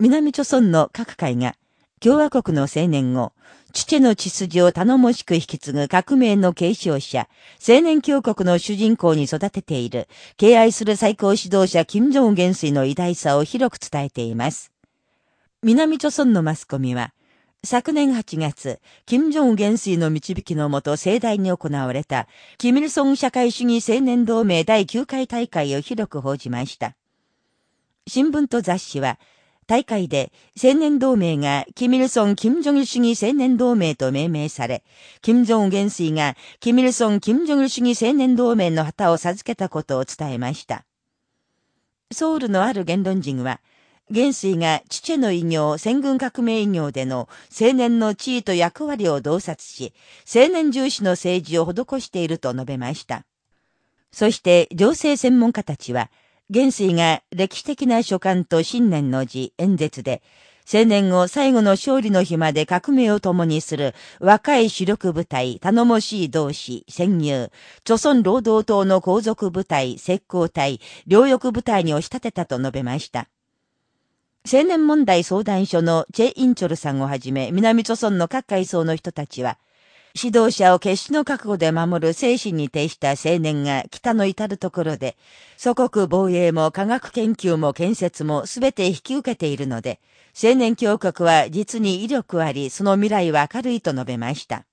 南朝村の各界が、共和国の青年を、父の血筋を頼もしく引き継ぐ革命の継承者、青年教国の主人公に育てている、敬愛する最高指導者金正恩元帥の偉大さを広く伝えています。南朝村のマスコミは、昨年8月、金正恩元帥の導きのもと盛大に行われた、キミルソン社会主義青年同盟第9回大会を広く報じました。新聞と雑誌は、大会で青年同盟がキミルソン・キム・ジョギル主義青年同盟と命名され、キム・ジョン元帥がキミルソン・キム・ジョギル主義青年同盟の旗を授けたことを伝えました。ソウルのある言論人は、元帥が父の異業、戦軍革命異業での青年の地位と役割を洞察し、青年重視の政治を施していると述べました。そして、情勢専門家たちは、元帥が歴史的な書簡と新年の字、演説で、青年後最後の勝利の日まで革命を共にする若い主力部隊、頼もしい同志、戦友、朝鮮労働党の皇族部隊、石膏隊、両翼部隊に押し立てたと述べました。青年問題相談所のチェ・インチョルさんをはじめ、南朝鮮の各階層の人たちは、指導者を決死の覚悟で守る精神に徹した青年が北の至るところで、祖国防衛も科学研究も建設もすべて引き受けているので、青年教国は実に威力あり、その未来は明るいと述べました。